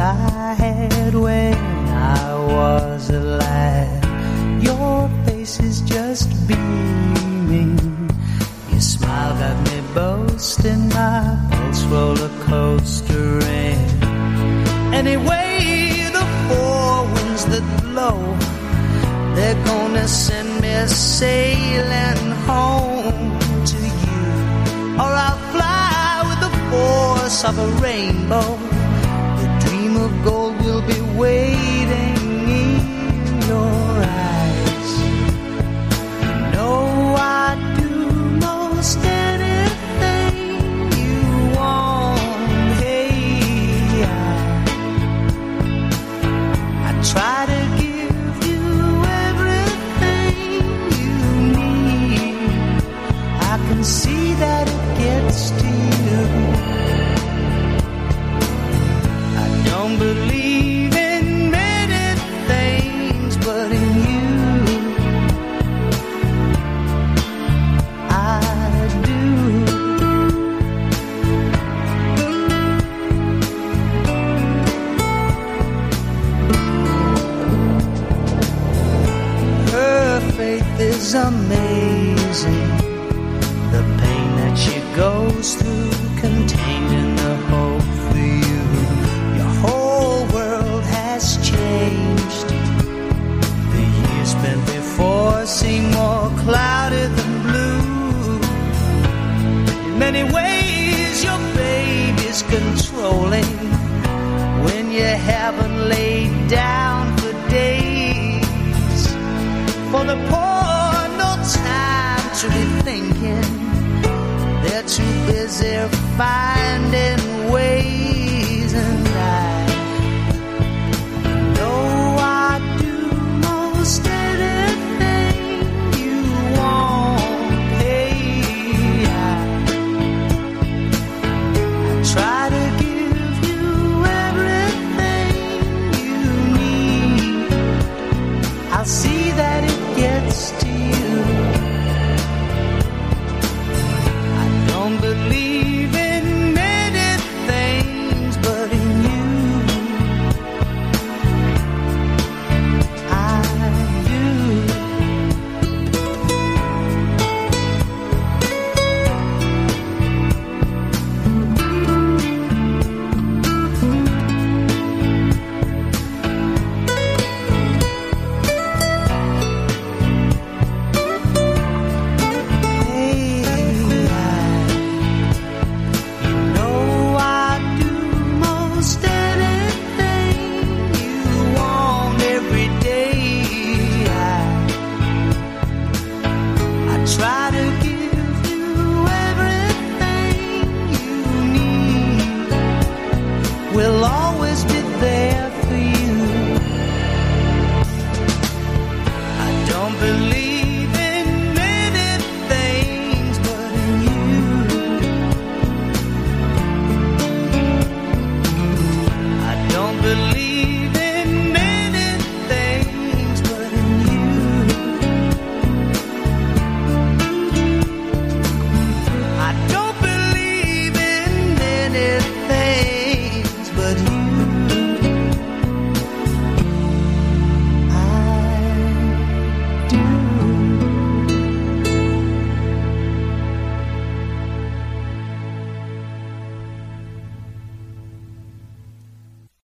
I had when I was a lad. Your face is just beaming. Your smile got me boasting my pulse roller coastering. Anyway, the four winds that blow, they're gonna send me sailing home to you. Or I'll fly with the force of a rainbow. Dream is amazing. The pain that she goes through, contained in the hope for you. Your whole world has changed. The years spent before seem more cloudy than blue. In many ways, your baby's controlling when you haven't laid down for days. For the poor, too busy finding